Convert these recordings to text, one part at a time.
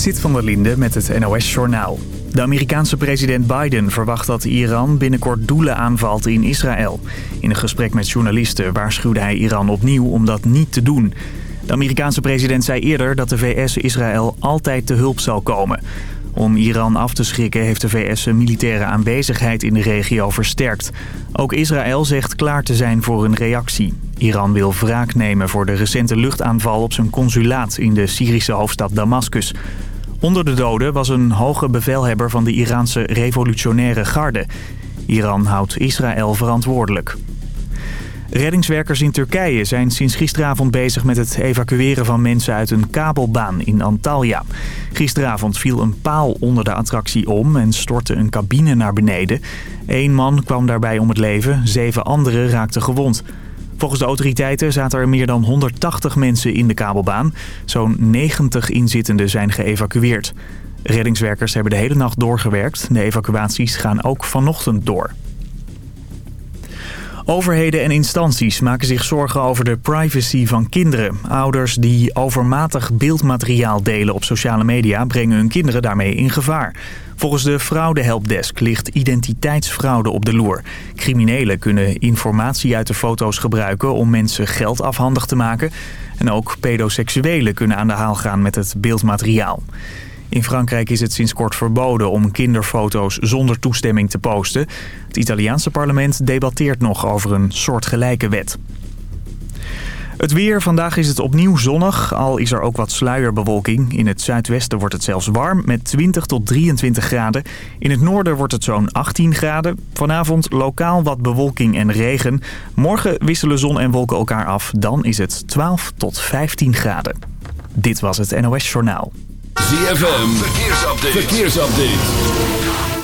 Zit van der Linde met het NOS-journaal. De Amerikaanse president Biden verwacht dat Iran binnenkort doelen aanvalt in Israël. In een gesprek met journalisten waarschuwde hij Iran opnieuw om dat niet te doen. De Amerikaanse president zei eerder dat de VS Israël altijd te hulp zal komen. Om Iran af te schrikken heeft de VS zijn militaire aanwezigheid in de regio versterkt. Ook Israël zegt klaar te zijn voor een reactie. Iran wil wraak nemen voor de recente luchtaanval op zijn consulaat in de Syrische hoofdstad Damascus. Onder de doden was een hoge bevelhebber van de Iraanse revolutionaire garde. Iran houdt Israël verantwoordelijk. Reddingswerkers in Turkije zijn sinds gisteravond bezig met het evacueren van mensen uit een kabelbaan in Antalya. Gisteravond viel een paal onder de attractie om en stortte een cabine naar beneden. Eén man kwam daarbij om het leven, zeven anderen raakten gewond. Volgens de autoriteiten zaten er meer dan 180 mensen in de kabelbaan. Zo'n 90 inzittenden zijn geëvacueerd. Reddingswerkers hebben de hele nacht doorgewerkt. De evacuaties gaan ook vanochtend door. Overheden en instanties maken zich zorgen over de privacy van kinderen. Ouders die overmatig beeldmateriaal delen op sociale media... brengen hun kinderen daarmee in gevaar. Volgens de fraudehelpdesk ligt identiteitsfraude op de loer. Criminelen kunnen informatie uit de foto's gebruiken om mensen geld afhandig te maken. En ook pedoseksuelen kunnen aan de haal gaan met het beeldmateriaal. In Frankrijk is het sinds kort verboden om kinderfoto's zonder toestemming te posten. Het Italiaanse parlement debatteert nog over een soortgelijke wet. Het weer. Vandaag is het opnieuw zonnig, al is er ook wat sluierbewolking. In het zuidwesten wordt het zelfs warm met 20 tot 23 graden. In het noorden wordt het zo'n 18 graden. Vanavond lokaal wat bewolking en regen. Morgen wisselen zon en wolken elkaar af. Dan is het 12 tot 15 graden. Dit was het NOS Journaal. ZFM. Verkeersupdate. Verkeersupdate.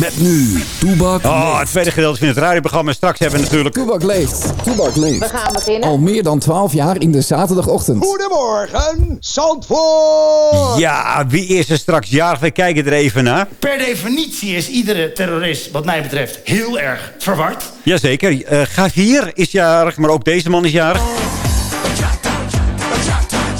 Met nu, Toebak Oh, het tweede gedeelte van het radioprogramma. Straks hebben we natuurlijk... Toebak leeft. Toebak leeft. We gaan beginnen. Al meer dan 12 jaar in de zaterdagochtend. Goedemorgen, Zandvoort! Ja, wie is er straks jarig? We kijken er even naar. Per definitie is iedere terrorist, wat mij betreft, heel erg verward. Jazeker. Uh, Gavier is jarig, maar ook deze man is jarig.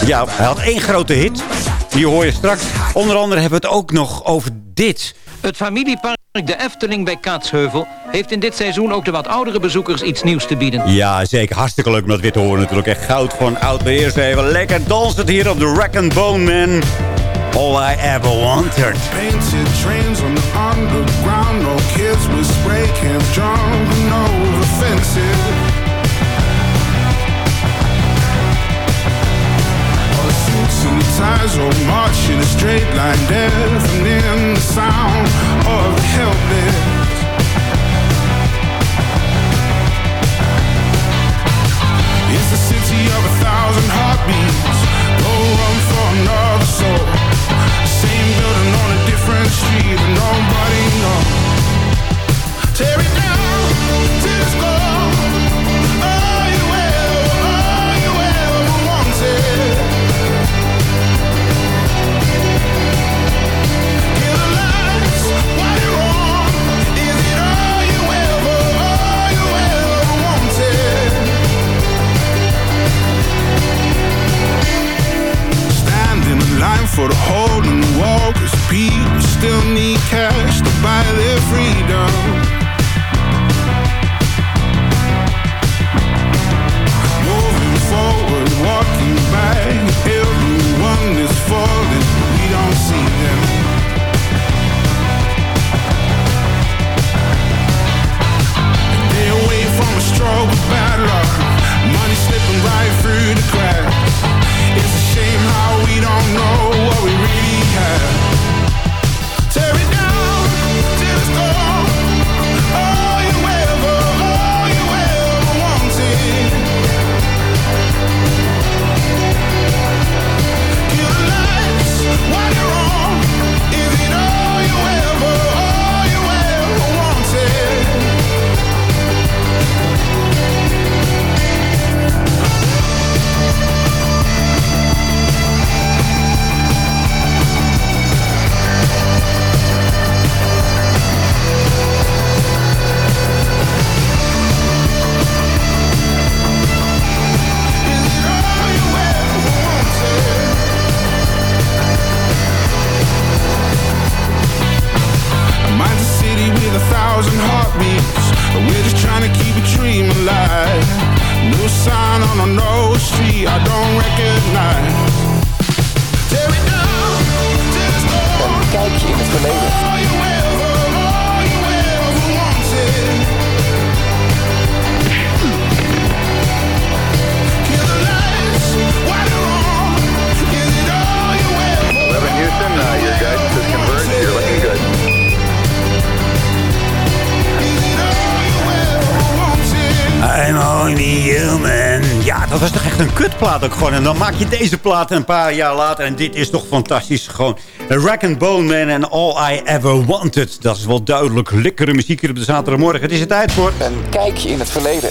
Ja, hij had één grote hit. Die hoor je straks. Onder andere hebben we het ook nog over dit. Het familiepark De Efteling bij Kaatsheuvel... heeft in dit seizoen ook de wat oudere bezoekers iets nieuws te bieden. Ja, zeker. Hartstikke leuk om dat weer te horen natuurlijk. Echt goud van oud beheers. Even lekker dansen hier op de Rack and Bone Man. All I ever wanted. Painted trains on the underground. No kids with spray can jump over fences. Ties all march in a straight line, deafening the sound of the helpless. It's the city of a thousand heartbeats. Go run for another soul. on no street I don't recognize. Tear it down, tear it down. Kijk je in het verleden. Dat was toch echt een kutplaat ook gewoon. En dan maak je deze plaat een paar jaar later. En dit is toch fantastisch. Gewoon Rack and Bone Man and All I Ever Wanted. Dat is wel duidelijk lekkere muziek hier op de zaterdagmorgen. Het is het tijd voor... Een kijkje in het verleden.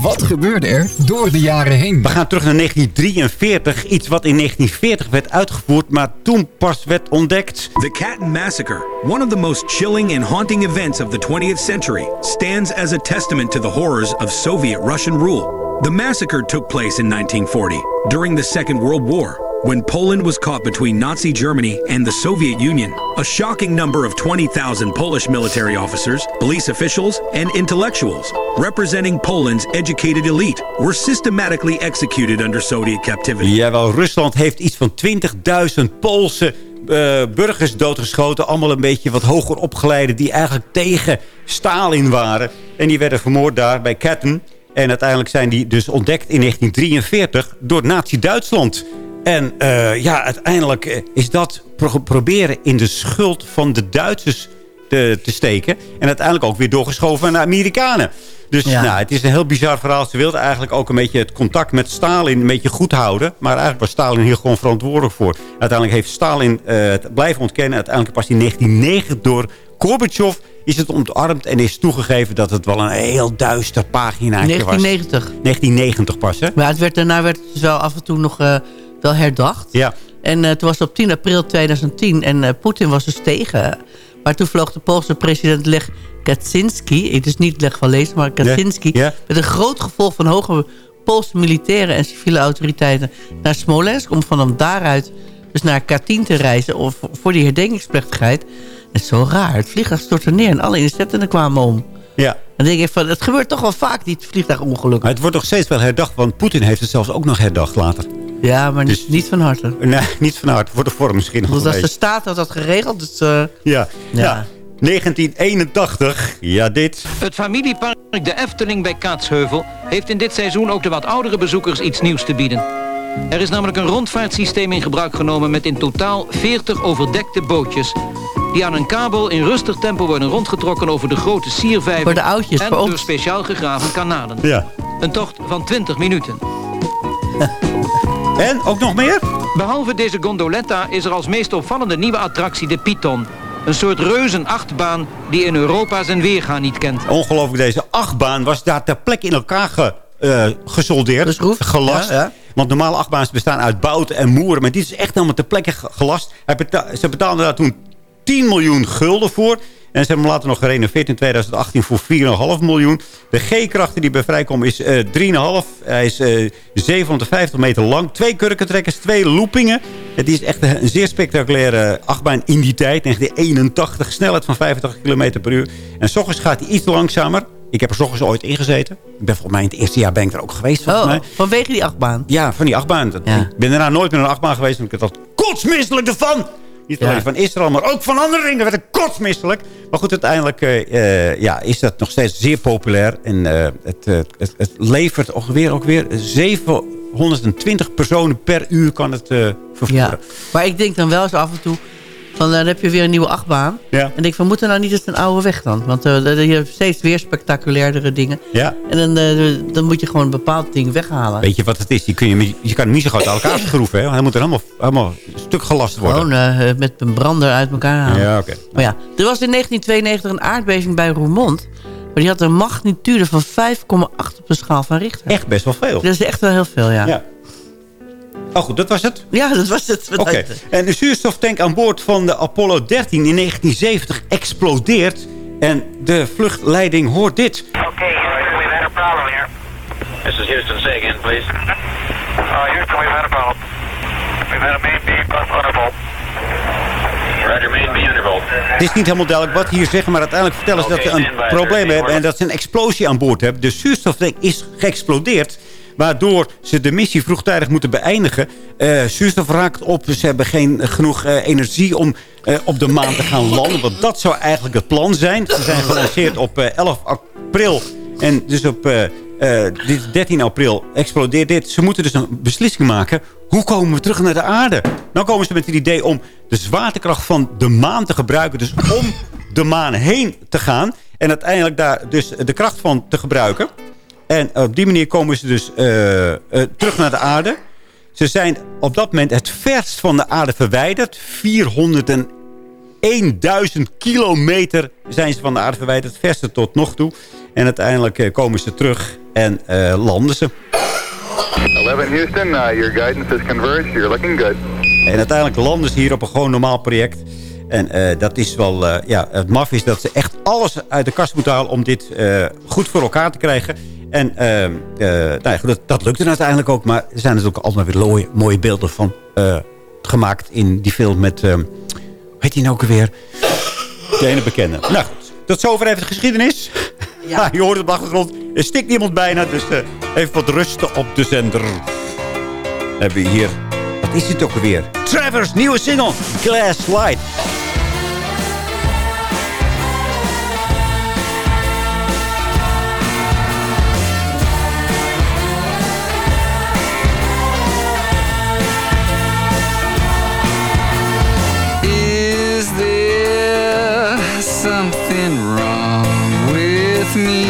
Wat gebeurde er door de jaren heen? We gaan terug naar 1943. Iets wat in 1940 werd uitgevoerd, maar toen pas werd ontdekt. The Catton Massacre, one of the most chilling and haunting events of the 20th century, stands as a testament to the horrors of Soviet-Russian rule. The massacre took place in 1940, during the Second World War, when Poland was caught between Nazi Germany and the Soviet Union. A shocking number of 20,000 Polish military officers, police officials, and intellectuals, representing Poland's educated elite, were systematically executed under Soviet captivity. Jawel, Rusland heeft iets van 20.000 Poolse uh, burgers doodgeschoten. Allemaal een beetje wat hoger opgeleide die eigenlijk tegen Stalin waren. En die werden vermoord daar bij Katyn. En uiteindelijk zijn die dus ontdekt in 1943 door Nazi-Duitsland. En uh, ja, uiteindelijk eh, is dat pro proberen in de schuld van de Duitsers te, te, steken. En uiteindelijk ook weer doorgeschoven naar de Amerikanen. Dus ja. nou, het is een heel bizar verhaal. Ze wilden eigenlijk ook een beetje het contact met Stalin een beetje goed houden. Maar eigenlijk was Stalin hier gewoon verantwoordelijk voor. Uiteindelijk heeft Stalin uh, het blijven ontkennen. Uiteindelijk pas in 1990 door Gorbachev is het ontarmd en is toegegeven dat het wel een heel duister pagina was. 1990. 1990 pas, hè? Maar het werd, daarna werd het dus wel af en toe nog uh, wel herdacht. Ja. En uh, het was op 10 april 2010 en Poetin was dus tegen. Maar toen vloog de Poolse president Lech Kaczynski... het is niet Lech van Lezen, maar Kaczynski... Met een groot gevolg van hoge Poolse militairen en civiele autoriteiten... naar Smolensk om van daaruit dus naar Katyn te reizen... Of voor die herdenkingsplechtigheid... Het is zo raar. Het vliegtuig stortte neer en alle inzettenden kwamen om. Ja. Dan denk ik van, het gebeurt toch wel vaak, die vliegtuigongelukken. Maar het wordt nog steeds wel herdacht, want Poetin heeft het zelfs ook nog herdacht later. Ja, maar Dus- niet, van harte. Nee, niet van harte. Voor de vorm misschien nog Want als de staat had dat geregeld, dus... eh, Ja. Ja. ja. 1981. Ja, dit. Het familiepark De Efteling bij Kaatsheuvel heeft in dit seizoen ook de wat oudere bezoekers iets nieuws te bieden. Er is namelijk een rondvaartsysteem in gebruik genomen met in totaal 40 overdekte bootjes. Die aan een kabel in rustig tempo worden rondgetrokken over de grote siervijver Voor de oudjes, en voor ons. door speciaal gegraven kanalen. Ja. Een tocht van 20 minuten. En ook nog meer? Behalve deze gondoletta is er als meest opvallende nieuwe attractie de Python. Een soort reuzenachtbaan die in Europa zijn weerga niet kent. Ongelooflijk, deze achtbaan was daar ter plekke in elkaar ge, eh, gesoldeerd. Geschroefd? Gelast. Ja, ja. Want normale achtbaans bestaan uit bouten en moeren. Maar dit is echt helemaal ter plekke ge- gelast. Hij beta ze betaalden daar toen 10 miljoen gulden voor. En ze hebben hem later nog gerenoveerd in 2018 voor 4,5 miljoen. De G-krachten die bij vrijkomen is eh 3,5. Hij is eh 750 meter lang. Twee kurkentrekkers, twee loopingen. Het is echt een zeer spectaculaire achtbaan in die tijd. 1981, snelheid van 85 km per uur. En s ochtends gaat hij iets langzamer. Ik heb er s ochtends ooit ingezeten. Ik ben volgens mij in het eerste jaar ben ik er ook geweest. Oh, mij. vanwege die achtbaan. Ja, van die achtbaan. Ja. Ik ben daarna nooit meer in een achtbaan geweest. En ik had dat kotsmisselijk ervan. Niet alleen Ja. van Israël, maar ook van andere dingen werd ik kotsmisselijk. Maar goed, uiteindelijk eh, eh, ja, is dat nog steeds zeer populair. En eh, het, het, het levert ongeveer ook weer 720 personen per uur kan het vervoeren. Ja. Maar ik denk dan wel eens af en toe... Van, dan heb je weer een nieuwe achtbaan. Ja. En ik denk van, moet er nou niet eens een oude weg dan? Want eh, dan- je hebt steeds weer spectaculairdere dingen. Ja. En dan, eh, dan moet je gewoon een bepaald ding weghalen. Weet je wat het is? Die kun je, je kan hem niet zo goed uit elkaar schroeven. Hè? Hij moet er helemaal, helemaal stuk gelast worden. Gewoon eh, met een brander uit elkaar halen. Ja, oké. Maar ja, er was in 1992 een aardbeving bij Roermond. Maar die had een magnitude van 5,8 op de schaal van Richter. Echt best wel veel. Dat is echt wel heel veel, ja. Ja. Oh goed, dat was het. Ja, dat was het. Oké, en de zuurstoftank aan boord van de Apollo 13 in 1970 explodeert. En de vluchtleiding hoort dit. Okay, Houston, we've had a problem here. This is Houston. Say again, please. Uh, Houston, we've had a problem. We've had a main beam plus undervolt. Roger, main beam undervolt. Het is niet helemaal duidelijk wat hier zeggen, maar uiteindelijk vertellen ze dat ze een probleem hebben. En dat ze een explosie aan boord hebben. De zuurstoftank is geëxplodeerd. Waardoor ze de missie vroegtijdig moeten beëindigen. Uh, zuurstof raakt op. Ze hebben geen genoeg energie om op de maan te gaan landen. Want dat zou eigenlijk het plan zijn. Ze zijn gelanceerd op 11 april. En dus op 13 april explodeert dit. Ze moeten dus een beslissing maken. Hoe komen we terug naar de aarde? Nou komen ze met het idee om de zwaartekracht van de maan te gebruiken. Dus om de maan heen te gaan. En uiteindelijk daar dus de kracht van te gebruiken. En op die manier komen ze dus uh, uh, terug naar de aarde. Ze zijn op dat moment het verst van de aarde verwijderd. 401.000 kilometer zijn ze van de aarde verwijderd. Het verste tot nog toe. En uiteindelijk uh, komen ze terug en landen ze. 11 Houston, uh, your guidance is converged. You're looking good. En uiteindelijk landen ze hier op een gewoon normaal project. En uh, dat is wel, ja, het maf is dat ze echt alles uit de kast moeten halen om dit goed voor elkaar te krijgen. En nou ja, dat, dat lukt er uiteindelijk ook. Maar er zijn natuurlijk altijd weer mooie, mooie beelden van gemaakt in die film met, hoe heet die nou ook alweer? De ene bekende. Nou goed, tot zover even de geschiedenis. Ja. je hoort het op de achtergrond. Er stikt iemand bijna, dus even wat rusten op de zender. Dan hebben we hier wat is het ook alweer? Travers nieuwe single, Glass Light. Me?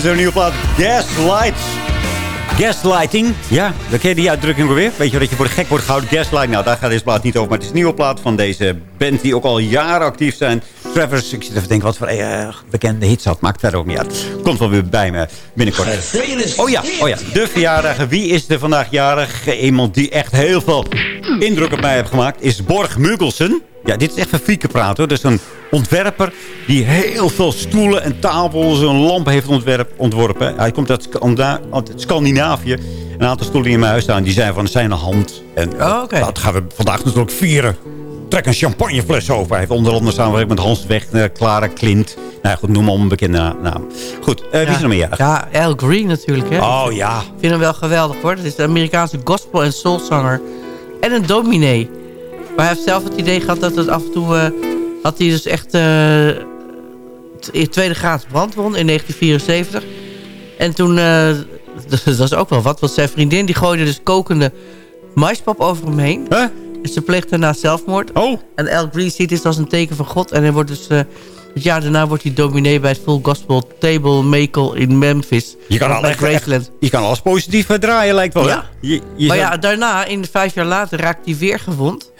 En zo'n nieuwe plaat. Gaslight. Gaslighting. Ja, dan ken je die uitdrukking weer. weer. Weet je dat je voor de gek wordt gehouden? Gaslight. Nou, daar gaat deze plaat niet over. Maar het is een nieuwe plaat van deze band die ook al jaren actief zijn. Travers. Ik zit even te denken wat voor eh, bekende hits had. Maakt verder ook niet uit. Komt wel weer bij me binnenkort. Oh ja, oh ja. De verjaardag. Wie is er vandaag jarig? Iemand die echt heel veel indruk op mij heeft gemaakt. Is Borg Muggelsen. Ja, dit is echt van Fieke praten hoor. Dat is een ontwerper die heel veel stoelen en tafels en lampen heeft ontwerp, ontworpen. Hij komt uit, Scandinavië. Een aantal stoelen die in mijn huis staan, die zijn van zijn hand. En Oh, dat gaan we vandaag natuurlijk vieren. Trek een champagnefles over. Hij heeft onder andere samengewerkt met Hans Wegner, Clara Klint. Nou goed, noem maar een bekende na- naam. Goed, eh, wie is er nog meer? Ja, Al Green natuurlijk. Hè? Oh ja. Ik vind hem wel geweldig hoor. Dat is een Amerikaanse gospel- en soulzanger. En een dominee. Maar hij heeft zelf het idee gehad dat het af en toe... eh, had hij dus echt eh, in tweede graad brandwond in 1974. En toen... eh, dat was ook wel wat. Want zijn vriendin die gooide dus kokende maispap over hem heen. Huh? En ze pleegt daarna zelfmoord. Oh. En Al Green ziet dit als een teken van God. En hij wordt dus... het jaar daarna wordt hij dominee bij het Full Gospel Table Makel in Memphis. Je kan, al echt, je kan alles positief eh, draaien, lijkt wel. Ja. Je, je maar ja, daarna, in vijf jaar later, raakt hij weer gewond.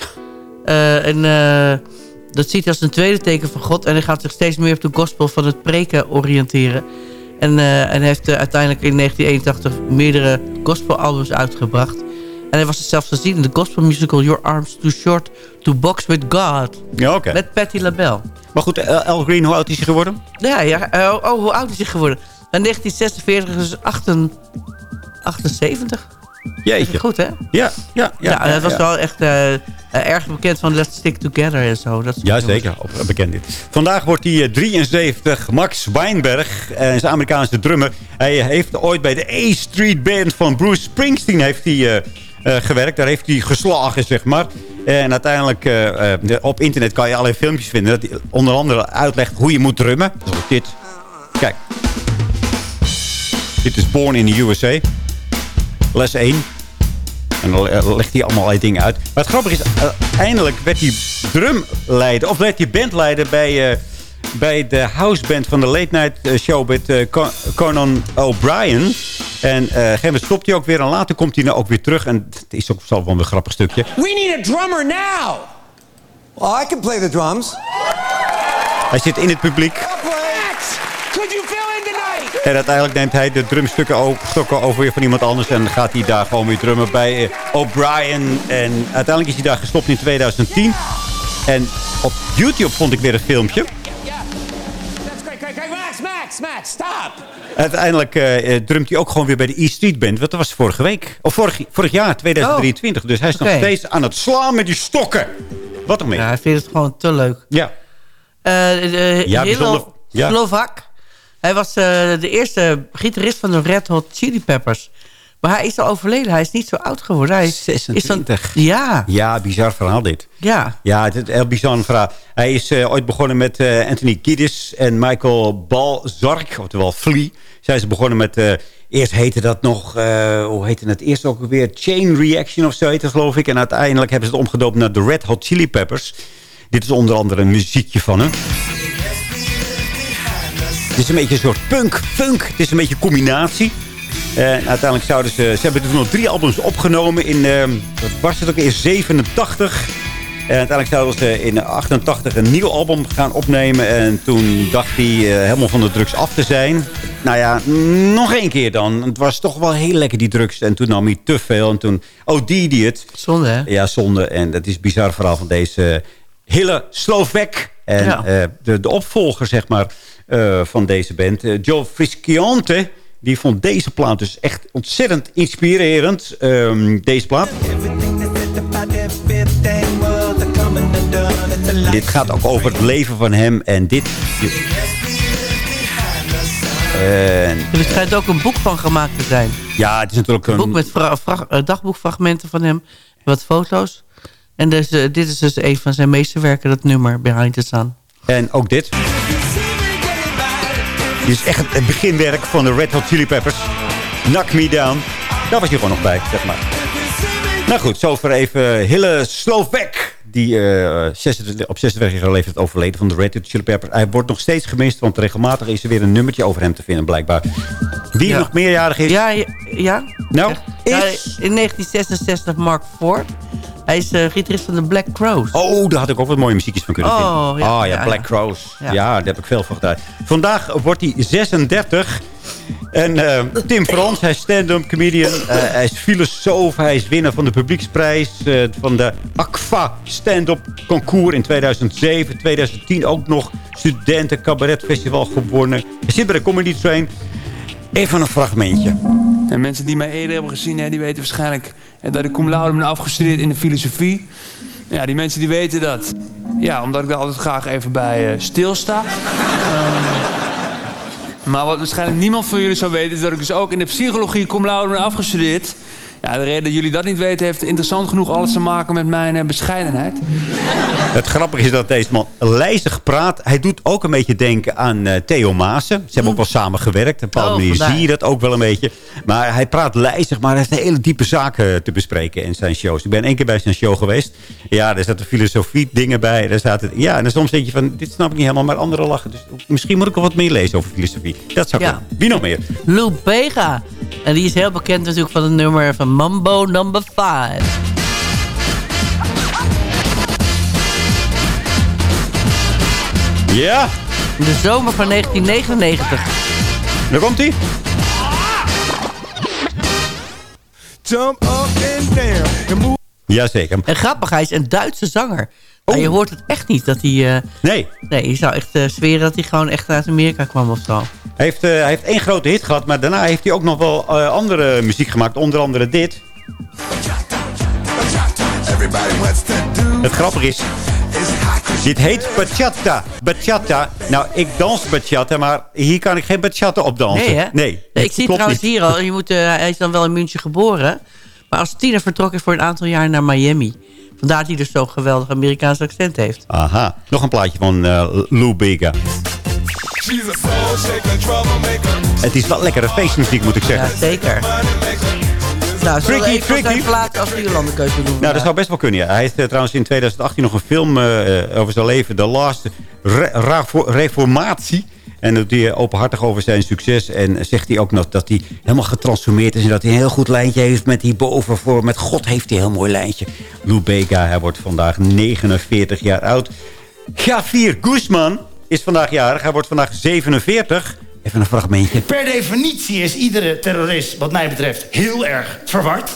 Eh, en eh, dat ziet hij als een tweede teken van God. En hij gaat zich steeds meer op de gospel van het preken oriënteren. En, en heeft uiteindelijk in 1981 meerdere gospelalbums uitgebracht. En hij was er zelfs te zien in de gospelmusical Your Arms Too Short to Box With God. Ja, oké. Met Patti LaBelle. Maar goed, eh, Al Green, hoe oud is hij geworden? Ja, ja. eh, oh, hoe oud is hij geworden? In 1946 is hij 78. 78. Jeetje. Goed, hè? Ja, ja, ja. Ja, hij was ja. wel echt eh, eh, erg bekend van Let's Stick Together en zo. Dat Ja, zeker. Op, bekend dit. Vandaag wordt hij eh, 73. Max Weinberg eh, is Amerikaanse drummer. Hij heeft ooit bij de A Street Band van Bruce Springsteen heeft hij, eh, eh, gewerkt. Daar heeft hij geslagen, zeg maar. En uiteindelijk eh, eh, op internet kan je allerlei filmpjes vinden. Dat onder andere uitlegt hoe je moet drummen. Zoals dit. Kijk. Dit is Born in the USA. Les 1. En dan eh, legt hij allemaal allerlei dingen uit. Maar het grappige is, eh, eindelijk werd hij drumleider, of werd hij bandleider bij, eh, bij de houseband van de Late Night eh, Show met eh, Con- Conan O'Brien. En eh, een gegeven moment stopt hij ook weer en later komt hij nou ook weer terug. En het is ook zelf wel een grappig stukje. We need a drummer now. Well, I can play the drums. Hij zit in het publiek. Max, could you fill in tonight? En uiteindelijk neemt hij de drumstukken o- stokken over weer van iemand anders. En gaat hij daar gewoon weer drummen bij eh, O'Brien. En uiteindelijk is hij daar gestopt in 2010. En op YouTube vond ik weer een filmpje. Max, Max, stop. Uiteindelijk eh, eh, drumt hij ook gewoon weer bij de E Street Band. Want dat was vorige week. Of vorig, vorig jaar, 2023. dus hij is nog steeds aan het slaan met die stokken. Wat meer? Ja, hij vindt het gewoon te leuk. Ja. Eh bijzonder. Ja. Slovak. Hij was eh, de eerste gitarist van de Red Hot Chili Peppers. Maar hij is al overleden. Hij is niet zo oud geworden. Hij is, is van- 26. ja, Ja, bizar verhaal dit. ja. Ja, het is een heel bizar verhaal. Hij is eh, ooit begonnen met eh, Anthony Kiedis en Michael Balzark, oftewel Flea. Zij zijn begonnen met, eh, eerst heette dat nog, hoe heette het eerst ook weer? Chain Reaction of zo heette het, geloof ik. En uiteindelijk hebben ze het omgedoopt naar de Red Hot Chili Peppers. Dit is onder andere een muziekje van hem. Het is een beetje een soort punk, funk. Het is een beetje een combinatie. En uiteindelijk zouden ze... Ze hebben toen nog drie albums opgenomen in... eh, wat was het ook? In 87. En uiteindelijk zouden ze in 88 een nieuw album gaan opnemen. En toen dacht hij eh, helemaal van de drugs af te zijn. Nou ja, nog één keer dan. Het was toch wel heel lekker die drugs. En toen nam hij te veel. En toen OD hij het. Zonde, hè? Ja, zonde. En dat is een bizar verhaal van deze hele Slovak. En Ja. eh, de, de opvolger, zeg maar, eh, van deze band, eh, Joe Frusciante... die vond deze plaat dus echt ontzettend inspirerend. Ehm, deze plaat. Dit gaat ook over het leven van hem. En dit... En, Er schijnt ook een boek van gemaakt te zijn. ja, het is natuurlijk Een boek een... met fra- fra- eh, dagboekfragmenten van hem. Wat foto's. En dus, eh, dit is dus een van zijn meesterwerken, dat nummer, Behind the Sun. En ook dit. Dit is echt het- beginwerk van de Red Hot Chili Peppers. Knock Me Down. Daar was je gewoon nog bij, zeg maar. Nou goed, zover even Hille Slovak. Die eh, 26 op 26 leeftijd overleden van de Red Hot Chili Peppers. Hij wordt nog steeds gemist, want regelmatig is er weer een nummertje over hem te vinden, blijkbaar. Wie Ja. nog meerjarig is? Ja, ja. ja? Nou, Ja, is... in 1966 Mark Ford. Hij is eh, gitarist van de Black Crows. Oh, daar had ik ook wat mooie muziekjes van kunnen Oh, vinden. ja, oh ja, ja, Black ja. Crows. Ja. Ja. daar heb ik veel van gedaan. Vandaag wordt hij 36. En eh, Tim Frans, hij is stand-up comedian. Eh, hij is filosoof. Hij is winnaar van de publieksprijs. eh, van de ACFA stand-up concours in 2007. 2010 ook nog studenten cabaret festival gewonnen. Hij zit bij de Comedy Train. Even een fragmentje. En mensen die mij eerder hebben gezien, hè, die weten waarschijnlijk hè, dat ik cum laude ben afgestudeerd in de filosofie. Ja, die mensen die weten dat. Ja, omdat ik daar altijd graag even bij eh, stilsta. Ehm, maar wat waarschijnlijk niemand van jullie zou weten... is dat ik dus ook in de psychologie cum laude ben afgestudeerd. Ja, de reden dat jullie dat niet weten... heeft interessant genoeg alles te maken met mijn eh, bescheidenheid. Het grappige is dat deze man lijzig praat. Hij doet ook een beetje denken aan eh, Theo Maassen. Ze hebben ook wel samen gewerkt. Op een bepaalde Oh, manier vandaar. zie je dat ook wel een beetje. Maar hij praat lijzig, maar hij heeft hele diepe zaken te bespreken in zijn shows. Ik ben één keer bij zijn show geweest. Ja, er zaten filosofie dingen bij. Er zaten, ja, en dan soms denk je van, dit snap ik niet helemaal, maar anderen lachen. Dus misschien moet ik wel wat meer lezen over filosofie. Dat zou Ja. kunnen. Wie nog meer? Lou Bega. En die is heel bekend natuurlijk van het nummer van Mambo Number 5. Ja, De zomer van 1999. daar komt hij. Jump up and down. Jazeker. En grappig, hij is een Duitse zanger. Maar je hoort het echt niet dat hij... eh, Nee. Nee, je zou echt eh, zweren dat hij gewoon echt uit Amerika kwam of zo. Hij heeft, eh, hij heeft één grote hit gehad, maar daarna heeft hij ook nog wel eh, andere muziek gemaakt. Onder andere dit. Het grappige is, dit heet bachata. Bachata. Nou, ik dans bachata, maar hier kan ik geen bachata op dansen. Nee, hè? Nee, ik zie trouwens niet. hier al, je moet, hij is dan wel in München geboren. Maar als tiener vertrok hij voor een aantal jaar naar Miami. Vandaar dat hij dus zo'n geweldig Amerikaans accent heeft. Aha, nog een plaatje van eh Lou Bega. Het is wel lekkere feestmuziek, moet ik Ja, zeggen. zeker. Nou, Tricky, tricky. plaats als de Jolandekeuze doen? Nou, dat zou best wel kunnen, ja. Hij heeft eh, trouwens in 2018 nog een film eh, over zijn leven. The Last Re- Reformatie. En doet hij openhartig over zijn succes. En zegt hij ook nog dat hij helemaal getransformeerd is. En dat hij een heel goed lijntje heeft met hierboven. Voor, met God heeft hij een heel mooi lijntje. Lou Bega, hij wordt vandaag 49 jaar oud. Javier Guzman is vandaag jarig. Hij wordt vandaag 47. Even een fragmentje. Per definitie is iedere terrorist, wat mij betreft, heel erg verward.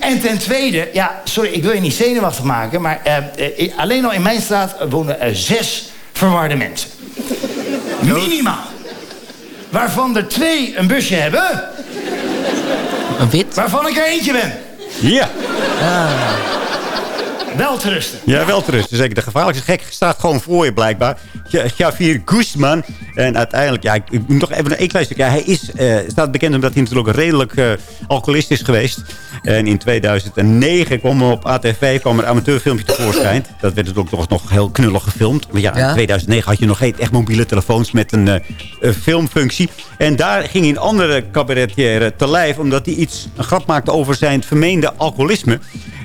En ten tweede, ja, sorry, ik wil je niet zenuwachtig maken... maar eh, eh, alleen al in mijn straat wonen er zes verwarde mensen. Minimaal. Waarvan er twee een busje hebben... Een wit? Waarvan ik er eentje ben. Ja. Wel te rusten. Ja, wel. Dus zeker de gevaarlijkste gek staat gewoon voor je blijkbaar. Ja- Javier Guzman. En uiteindelijk, ja, ik, moet nog even een één klein stukje. Ja, hij is, eh, staat bekend omdat hij natuurlijk redelijk eh, alcoholist is geweest. En in 2009 kwam er op ATV kwam er een amateurfilmpje tevoorschijn. Dat werd natuurlijk toch nog heel knullig gefilmd. Maar ja, Ja. in 2009 had je nog geen echt mobiele telefoons met een eh, eh, filmfunctie. En daar ging een andere cabaretier te lijf. Omdat hij iets, een grap maakte over zijn vermeende alcoholisme.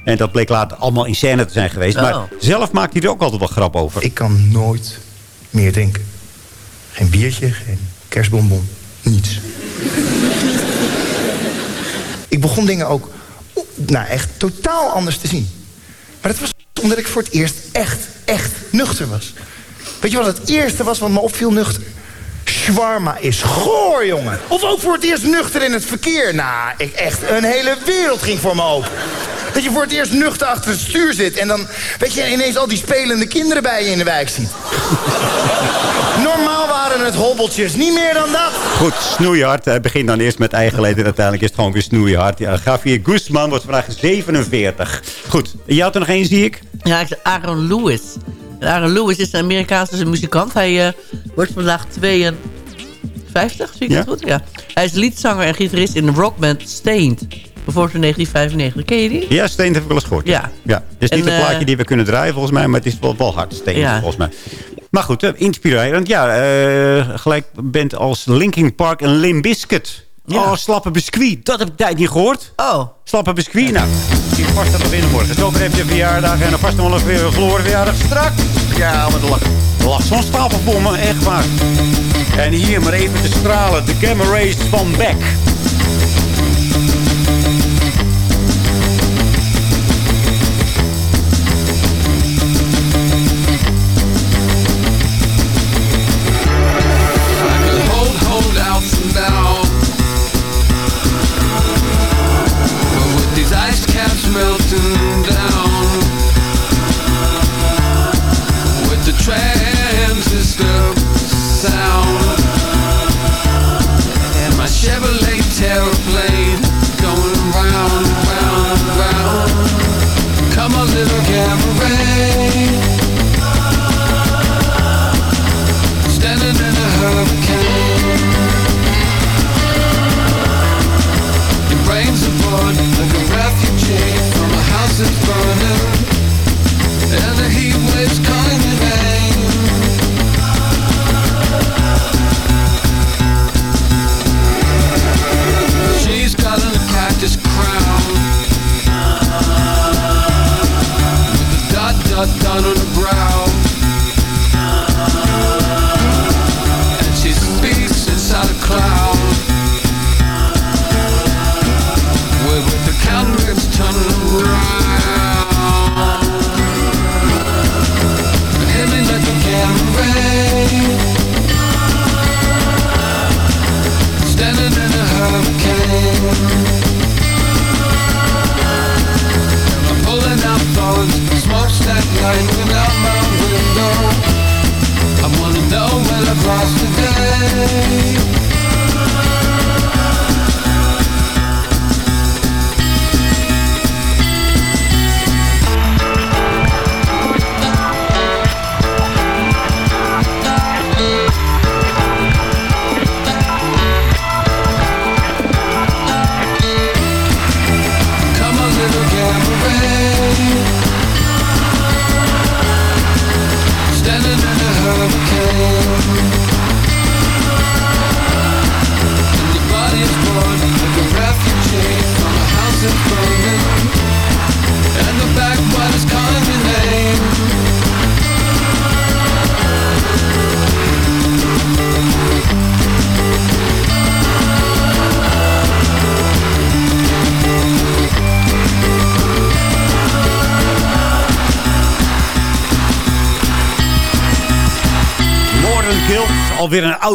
En dat bleek later allemaal in scène te zijn geweest. Oh. Maar zelf maakt hij er ook altijd wel grap over. Ik kan nooit meer drinken. Geen biertje, geen kerstbonbon, niets. ik begon dingen ook, nou echt totaal anders te zien. Maar dat was omdat ik voor het eerst echt, echt nuchter was. Weet je wat het eerste was wat me opviel nuchter? Shawarma is goor, jongen. Of ook voor het eerst nuchter in het verkeer. Nou, ik echt, een hele wereld ging voor me open. Dat je voor het eerst nuchter achter het stuur zit... en dan, weet je, ineens al die spelende kinderen bij je in de wijk ziet. Normaal waren het hobbeltjes, niet meer dan dat. Goed, snoeihard. Hij begint dan eerst met eigen leed en uiteindelijk is het gewoon weer snoeihard. Ja, Javier Guzman wordt vandaag 47. Goed, je had er nog één, zie ik. Ja, ik zeg Aaron Lewis. Aaron Lewis is een Amerikaanse muzikant. Hij eh, wordt vandaag 52, zie ik Ja. dat goed? Ja. Hij is liedzanger en gitarist in de rockband Stained. Bijvoorbeeld in 1995. Ken je die? Ja, Steen heb ik wel eens gehoord. Ja. ja. Het is niet En, een plaatje eh, die we kunnen draaien volgens mij, maar het is wel, wel hard Ja. volgens mij. Maar goed, eh, inspirerend. Ja, gelijk bent als Linkin Park en Limp Bizkit. Oh, slappe biscuit. Dat heb ik tijd niet gehoord. Oh. Slappe biscuit. Nou, die past er nog binnen morgen. Zo heb je verjaardag en dan vast nog weer een verloren verjaardag. Strak. Ja, met de lach. Lach zo'n stapel voor me, echt waar. En hier maar even te stralen. De Gamma Rays van Beck.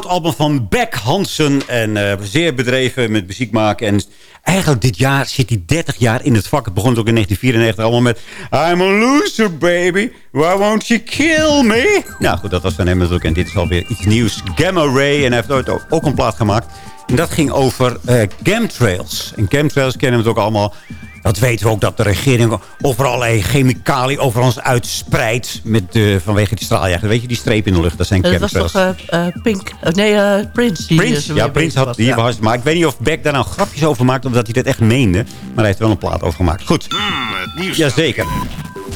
Album van Beck Hansen. En eh, zeer bedreven met muziek maken. En eigenlijk dit jaar zit hij 30 jaar in het vak. Het begon ook in 1994 allemaal met... I'm a loser, baby. Why won't you kill me? Nou goed, dat was van hem natuurlijk. En dit is alweer iets nieuws. Gamma Ray. En hij heeft ooit ook een plaat gemaakt. En dat ging over uh, chemtrails. En chemtrails kennen we het ook allemaal. Dat weten we ook dat de regering over allerlei chemicaliën over ons uitspreidt. Met, uh, vanwege die straaljager. Weet je, die streep in de lucht. Dat zijn Dat was chemtrails. toch uh, Pink? Oh, nee, uh, Prince. Die Prince, ja, Prince had die was. Maar ik weet niet of Beck daar nou grapjes over maakte. Omdat hij dat echt meende. Maar hij heeft er wel een plaat over gemaakt. Goed. Mm, het nieuws. Jazeker.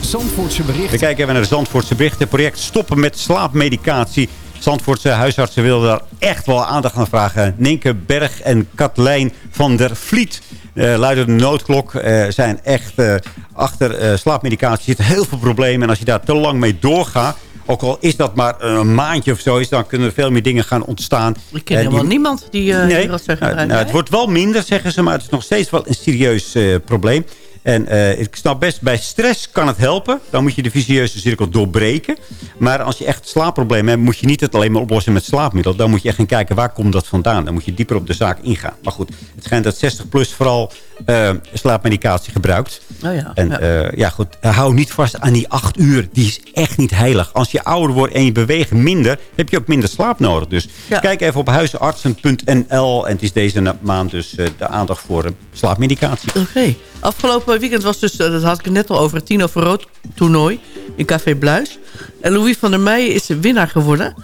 Zandvoortse berichten. We kijken even naar de Zandvoortse berichten. Project Stoppen met slaapmedicatie. Zandvoortse huisartsen wilden daar echt wel aandacht aan vragen. Ninke Berg en Katlijn van der Vliet uh, luiden de noodklok. Uh, zijn echt uh, achter slaapmedicatie zitten heel veel problemen. En als je daar te lang mee doorgaat... Ook al is dat maar een maandje of zo is, dan kunnen er veel meer dingen gaan ontstaan. Ik ken helemaal die... niemand die, nee, die dat zegt. Nou, nou, het wordt wel minder, zeggen ze, maar het is nog steeds wel een serieus probleem. En uh, ik snap best, bij stress kan het helpen. Dan moet je de vicieuze cirkel doorbreken. Maar als je echt slaapproblemen hebt, moet je niet het alleen maar oplossen met slaapmiddel. Dan moet je echt gaan kijken, waar komt dat vandaan? Dan moet je dieper op de zaak ingaan. Maar goed, het schijnt dat 60 plus vooral uh, slaapmedicatie gebruikt. Oh ja, en ja. Uh, ja, goed, hou niet vast aan die acht uur. Die is echt niet heilig. Als je ouder wordt en je beweegt minder, heb je ook minder slaap nodig. Dus Ja. kijk even op huisartsen.nl. En het is deze maand dus de aandacht voor slaapmedicatie. Oké. Afgelopen weekend was dus, dat had ik het net al over, het Tino voor Rood toernooi in Café Bluis. En Louis van der Meijen is de winnaar geworden.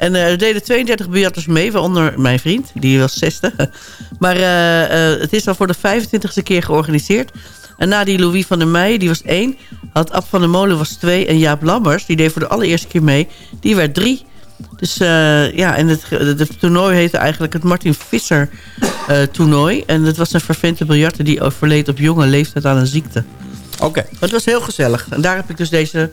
En uh, er deden 32 biljarters mee, waaronder mijn vriend. Die was 60. Maar uh, uh, het is al voor de 25e keer georganiseerd. En na die Louis van der Meijen, die was 1. Had Ab van der Molen was 2. En Jaap Lammers, die deed voor de allereerste keer mee. Die werd 3. Dus ja, en het, het, toernooi heette eigenlijk het Martin Visser toernooi. En het was een vervente biljarter die overleed op jonge leeftijd aan een ziekte. Oké. Okay. Het was heel gezellig. En daar heb ik dus deze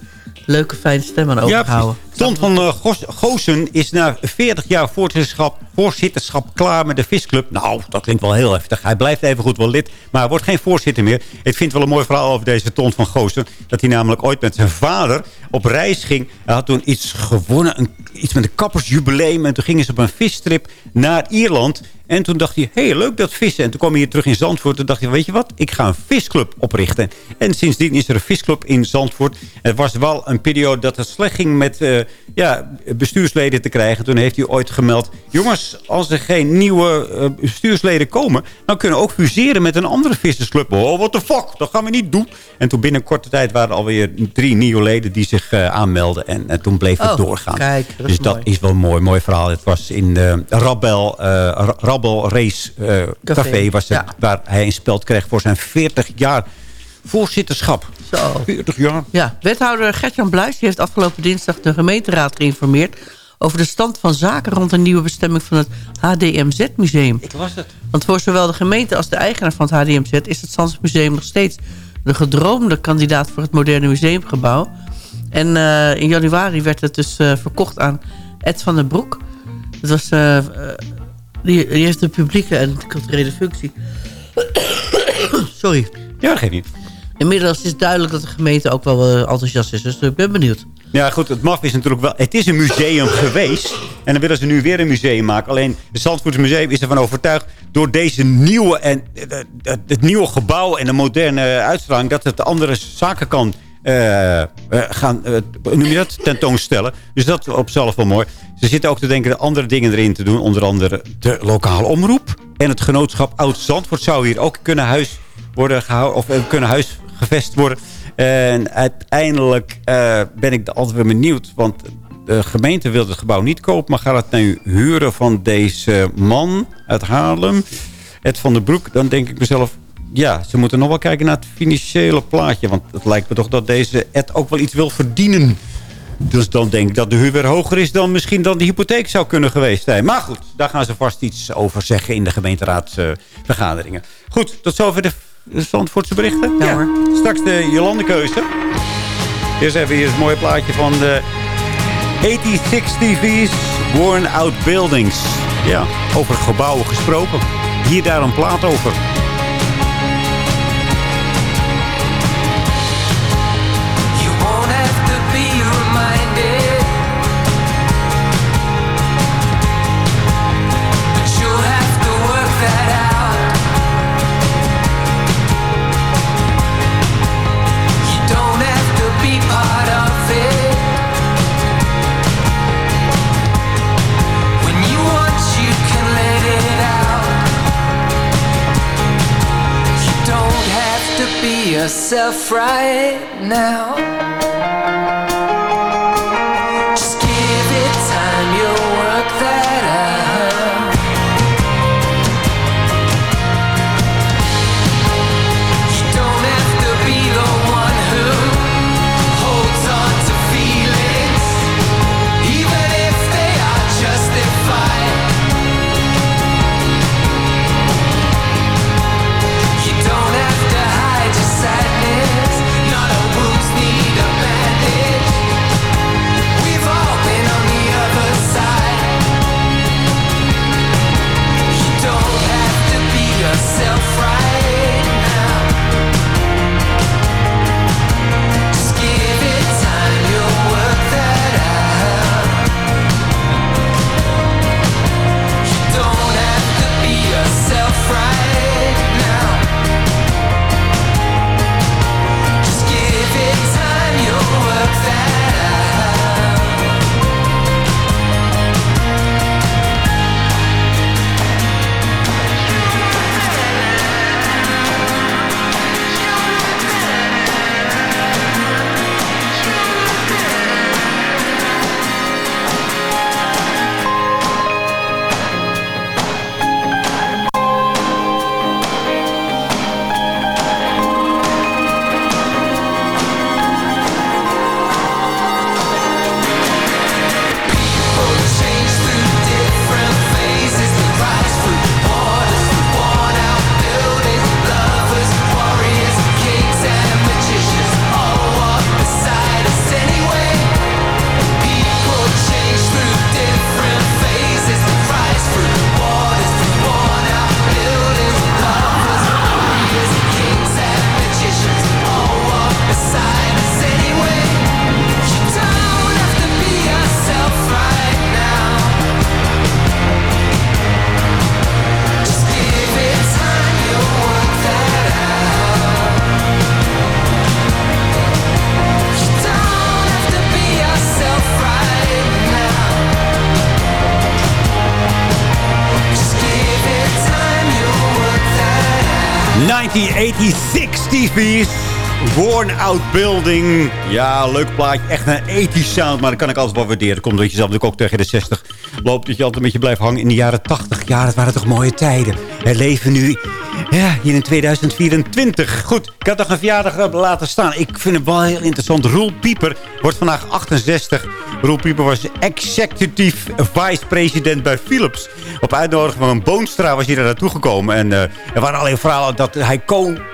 leuke, fijne stem aan overgehouden. Ja, Ton van uh, Goosen is na 40 jaar voorzitterschap, voorzitterschap klaar met de visclub. Nou, dat klinkt wel heel heftig. Hij blijft even goed wel lid, maar hij wordt geen voorzitter meer. Ik vind wel een mooi verhaal over deze Ton van Goosen. Dat hij namelijk ooit met zijn vader op reis ging. Hij had toen iets gewonnen, een, iets met een kappersjubileum. En toen gingen ze op een visstrip naar Ierland. En toen dacht hij, hé, hey, leuk dat vissen. En toen kwam hij hier terug in Zandvoort. Toen dacht hij, weet je wat, ik ga een visclub oprichten. En sindsdien is er een visclub in Zandvoort. Het was wel een periode dat het slecht ging met uh, ja, bestuursleden te krijgen. Toen heeft hij ooit gemeld... jongens, als er geen nieuwe uh, bestuursleden komen... dan kunnen we ook fuseren met een andere vissersclub. Oh, what the fuck, dat gaan we niet doen. En toen binnen korte tijd waren er alweer drie nieuwe leden... die zich uh, aanmelden. En, en, toen bleef het oh, doorgaan. Kijk, dat dus dat is wel een mooi, mooi verhaal. Het was in de Rabbel... Race uh, Café, Café was het, ja. waar hij een speld kreeg voor zijn 40 jaar voorzitterschap. Zo. 40 jaar. Ja, wethouder Gertjan Bluis die heeft afgelopen dinsdag de gemeenteraad geïnformeerd... over de stand van zaken rond een nieuwe bestemming van het HDMZ-museum. Ik was het. Want voor zowel de gemeente als de eigenaar van het HDMZ... is het Zandmuseum nog steeds de gedroomde kandidaat voor het moderne museumgebouw. En uh, in januari werd het dus uh, verkocht aan Ed van den Broek. Dat was... Uh, die, die, heeft een publieke en culturele functie. Sorry. Ja, dat geeft niet. Inmiddels is duidelijk dat de gemeente ook wel uh, enthousiast is. Dus ik ben benieuwd. Ja, goed. Het maf is natuurlijk wel... Het is een museum geweest. En dan willen ze nu weer een museum maken. Alleen het Zandvoorts Museum is ervan overtuigd... door deze nieuwe en het, het nieuwe gebouw en de moderne uitstraling... dat het andere zaken kan uh, gaan uh, dat, tentoonstellen. Dus dat op zichzelf wel mooi. Ze zitten ook te denken de andere dingen erin te doen. Onder andere de lokale omroep. En het genootschap Oud-Zandvoort zou hier ook kunnen huis worden gehouden. Of uh, kunnen huisgevest worden. En uiteindelijk ben ik altijd weer benieuwd. Want de gemeente wil het gebouw niet kopen. Maar gaat het nu huren van deze man uit Haarlem. Ed van der Broek. Dan denk ik mezelf ja, ze moeten nog wel kijken naar het financiële plaatje. Want het lijkt me toch dat deze Ed ook wel iets wil verdienen. Dus dan denk ik dat de huur weer hoger is dan misschien dan de hypotheek zou kunnen geweest zijn. Maar goed, daar gaan ze vast iets over zeggen in de gemeenteraadsvergaderingen. Uh, goed, tot zover de, Zandvoortse berichten. Ja, ja. Straks de Jolandekeuze. Eerst even hier het mooie plaatje van de 86 TV's Worn Out Buildings. Ja, over gebouwen gesproken. Hier daar een plaat over. Yourself right now. 1960s. Worn Out Building. Ja, leuk plaatje. Echt een 80 sound, maar dat kan ik altijd wel waarderen. Komt dat je zelf natuurlijk ook tegen de 60 loopt. Dat je altijd een beetje blijft hangen in de jaren 80. Ja, dat waren toch mooie tijden. We leven nu ja, hier in 2024. Goed, ik had toch een verjaardag laten staan. Ik vind het wel heel interessant. Roel Pieper wordt vandaag 68. Roel Pieper was executive vice-president bij Philips. Op uitnodiging van Boonstra was hij daar naartoe gekomen. En eh, er waren alleen verhalen dat hij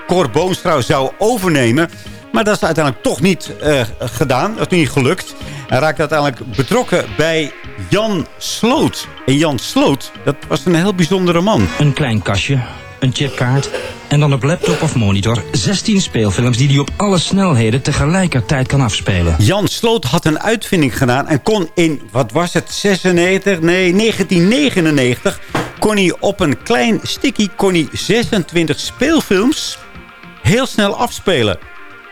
Cor Boonstra zou overnemen. Maar dat is uiteindelijk toch niet eh, gedaan. Dat is niet gelukt. Hij raakte uiteindelijk betrokken bij Jan Sloot. En Jan Sloot, dat was een heel bijzondere man. Een klein kastje, een chipkaart en dan op laptop of monitor 16 speelfilms die hij op alle snelheden tegelijkertijd kan afspelen. Jan Sloot had een uitvinding gedaan en kon in, wat was het, 96? Nee, 1999 kon hij op een klein sticky kon hij 26 speelfilms heel snel afspelen.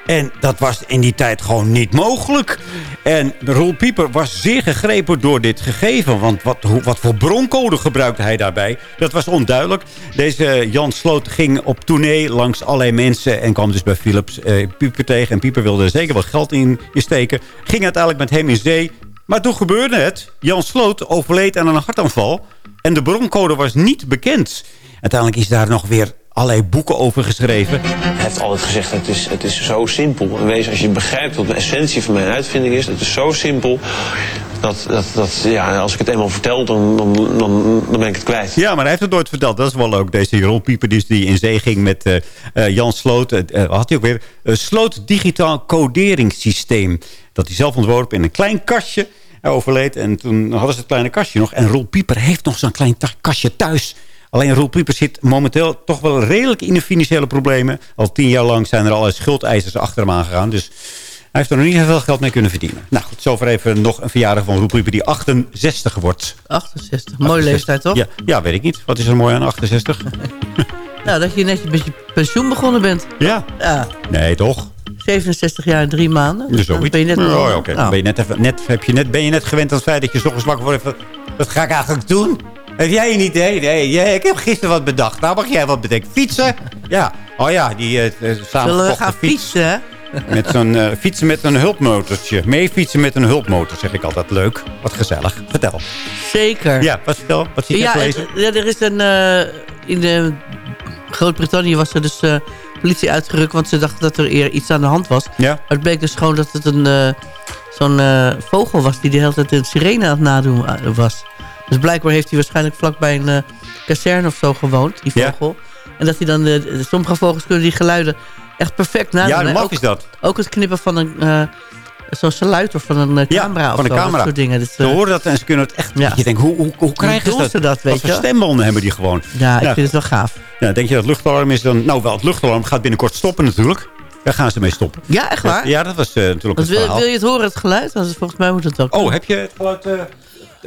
En dat was in die tijd gewoon niet mogelijk. En Roel Pieper was zeer gegrepen door dit gegeven. Want wat, wat voor broncode gebruikte hij daarbij? Dat was onduidelijk. Deze Jan Sloot ging op tournee langs allerlei mensen... en kwam dus bij Philips eh, Pieper tegen. En Pieper wilde er zeker wat geld in, in steken. Ging uiteindelijk met hem in zee. Maar toen gebeurde het. Jan Sloot overleed aan een hartaanval. En de broncode was niet bekend. Uiteindelijk is daar nog weer allerlei boeken over geschreven. Hij heeft altijd gezegd, het is, het is zo simpel. En wees, als je begrijpt wat de essentie van mijn uitvinding is... het is zo simpel, dat, dat, dat ja, als ik het eenmaal vertel, dan, dan, dan, dan ben ik het kwijt. Ja, maar hij heeft het nooit verteld. Dat is wel leuk. Deze Jeroen Pieper die, die in zee ging met eh, eh, Jan Sloot. Uh, wat had hij ook weer? Uh, Sloot digitaal coderingssysteem. Dat hij zelf ontworpen in een klein kastje. Hij overleed en toen hadden ze het kleine kastje nog. En Roel Pieper heeft nog zo'n klein kastje thuis... Alleen Roel Pieper zit momenteel toch wel redelijk in de financiële problemen. Al tien jaar lang zijn er allerlei schuldeisers achter hem aangegaan. Dus hij heeft er nog niet heel veel geld mee kunnen verdienen. Nou goed, zover even nog een verjaardag van Roel Pieper die 68 wordt. 68, mooie leeftijd toch? Ja, ja, weet ik niet. Wat is er mooi aan 68? nou, dat je net met je pensioen begonnen bent. Ja. ja. Nee, toch? 67 jaar en drie maanden. Dus ben je net... Oh, okay. nou. ben, je net, even, net, heb je net, ben je net gewend aan het feit dat je zo wakker wordt. Wat ga ik eigenlijk doen? Heb jij een idee? Nee, jij, ik heb gisteren wat bedacht. Nou mag jij wat bedenken. Fietsen? Ja, oh ja, die uh, samen Zullen we gaan fiets. fietsen, hè? Met zo'n uh, fietsen met een hulpmotortje. Mee fietsen met een hulpmotor, zeg ik altijd. Leuk. Wat gezellig. Vertel. Zeker. Ja, wat vertel? Wat zie je ja, gelezen? Ja, er is een... Uh, in de Groot-Brittannië was er dus uh, politie uitgerukt... want ze dachten dat er eer iets aan de hand was. Ja. Maar het bleek dus gewoon dat het een... Uh, zo'n vogel was die de hele tijd een sirene aan het nadoen was. Dus blijkbaar heeft hij waarschijnlijk vlakbij een kazerne of zo gewoond, die vogel. Ja. En dat hij dan... De, sommige vogels kunnen die geluiden echt perfect nadoen. Ja, mag ook, is dat. Ook het knippen van een... Uh, Zo'n of van een camera ja, of van een zo, camera. dat soort dingen. Dus, ze horen dat en ze kunnen het echt... Ja. Je denkt, hoe, hoe, hoe krijgen hoe ze dat? Dat weet Wat voor stembanden hebben die gewoon? Ja, ik vind het wel gaaf. Ja, denk je dat het luchtalarm is dan... Nou, wel, het luchtalarm gaat binnenkort stoppen natuurlijk. Daar gaan ze mee stoppen. Ja, echt waar? Ja, dat was uh, natuurlijk het wil, verhaal. wil je het horen, het geluid? Want volgens mij moet het ook. Oh, heb je het geluid...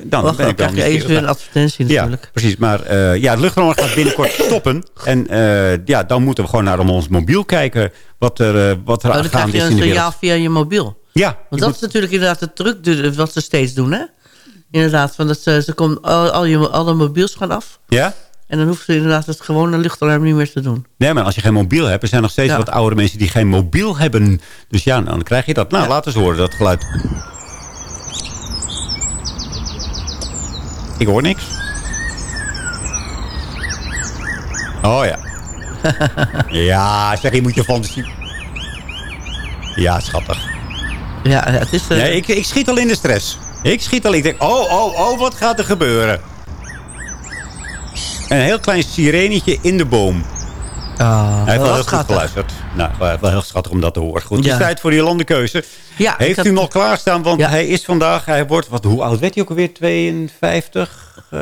Dan Wacht, ben ik dan dan krijg je even weer een advertentie natuurlijk. Ja, precies. Maar uh, ja, het luchtalarm gaat binnenkort stoppen. En uh, ja, dan moeten we gewoon naar ons mobiel kijken wat er, uh, wat er oh, aan dan krijg je is een de signaal via je mobiel. Ja. Want dat moet... is natuurlijk inderdaad de truc wat ze steeds doen, hè? Inderdaad, van dat ze, ze komen, al, al je, alle mobiels gaan af. Ja? En dan hoeven ze inderdaad het gewone luchtalarm niet meer te doen. Nee, maar als je geen mobiel hebt... er zijn nog steeds ja. wat oude mensen die geen mobiel hebben. Dus ja, dan krijg je dat. Nou, ja. laat eens horen, dat geluid. Ik hoor niks. Oh ja. ja, zeg, je moet je fantasie... Ja, schattig. Ja, het is... Uh... Nee, ik, ik schiet al in de stress. Ik schiet al, ik denk, oh, oh, oh, wat gaat er gebeuren? Een heel klein sirenetje in de boom. Oh, hij heeft wel heel schattig. goed geluisterd. Nou, wel heel schattig om dat te horen. Goed, het is tijd voor die landenkeuze. Ja, heeft u hem al klaarstaan? Want hij is vandaag, hij wordt, wat, hoe oud werd hij ook alweer? 52? eh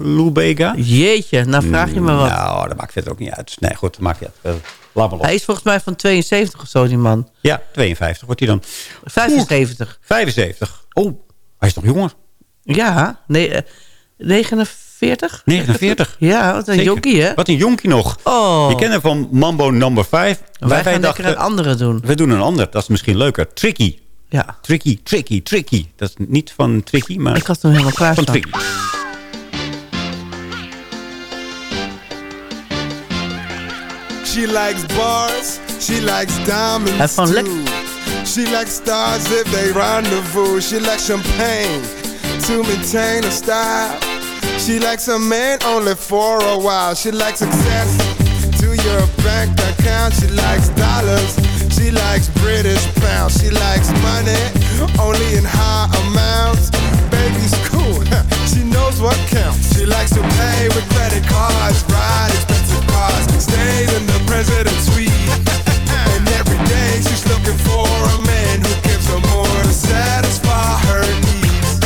Lou Bega? Jeetje, nou vraag je me wat. Nou, dat maakt verder ook niet uit. Nee, goed, dat maakt niet uit. Eh, Laat maar los. Hij is volgens mij van 72 of zo, die man. Ja, 52 wordt hij dan. 75. 75. Oh, hij is nog jonger. Ja, nee, eh, 49? 49. Ja, wat een jonkie, hè? Wat een jonkie nog. Oh. Je kent hem van Mambo number 5. Wij gaan lekker een andere doen. We doen een ander. Dat is misschien leuker. Tricky. Ja. Tricky, tricky, tricky. Dat is niet van Tricky, maar Ik had hem helemaal klaar van staan. Tricky. She likes bars, she likes diamonds Have fun, too. She likes stars if they rendezvous. She likes champagne to maintain her style. She likes a man only for a while. She likes success to your bank account. She likes dollars. She likes British pounds. She likes money only in high amounts. Baby's cool. she knows what counts. She likes to pay with credit cards, ride expensive cars, stays in the president's suite. and every day she's looking for a man who gives her more to satisfy her needs.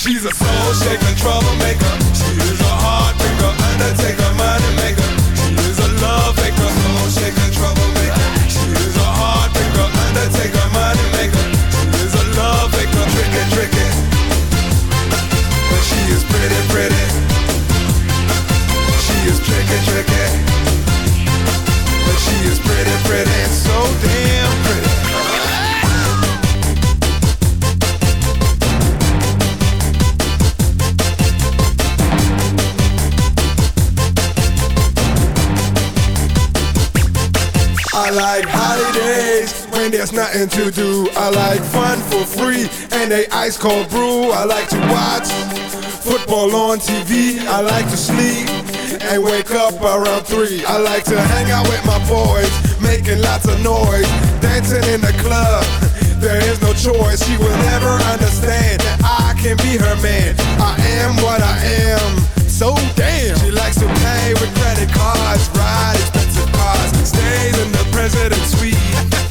She's a soul shaking troublemaker. But she is pretty, pretty, so damn pretty. I like holidays when there's nothing to do. I like fun for free and a ice cold brew. I like to watch football on TV. I like to sleep and wake up around three. I like to hang out with my boys, making lots of noise, dancing in the club. There is no choice. She will never understand that I can be her man. I am what I am. So damn. She likes to pay with credit cards, ride expensive cars, stays in the president's suite.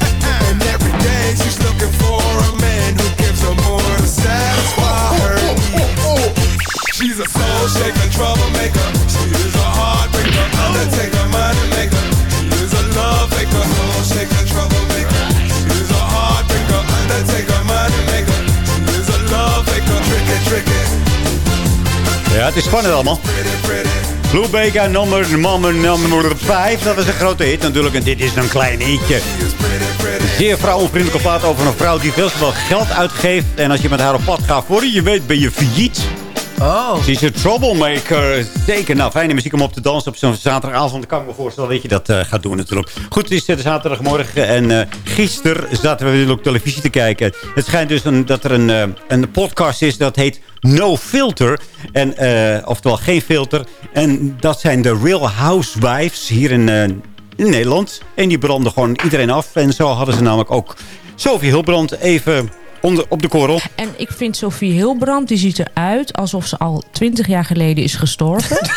Ja, het is spannend allemaal. Blue Bega nummer, nummer, nummer 5. Dat was een grote hit natuurlijk. En dit is een klein hitje. Zeer vrouwenvriendelijke plaat over een vrouw die veel te veel geld uitgeeft. En als je met haar op pad gaat, voor je weet ben je failliet. Oh. Ze is een troublemaker. Zeker. Nou, fijne muziek om op te dansen op zo'n zaterdagavond. Dan kan ik me voorstellen dat je dat eh, gaat doen natuurlijk. Goed, het is de zaterdagmorgen. En uh, gisteren zaten we op televisie te kijken. Het schijnt dus dat er een, een podcast is dat heet No Filter. En, oftewel geen filter. En dat zijn de Real Housewives hier in, in Nederland. En die branden gewoon iedereen af. En zo hadden ze namelijk ook Sophie Hilbrand even onder, op de korrel. En ik vind Sophie Hilbrand, die ziet eruit alsof ze al twintig jaar geleden is gestorven.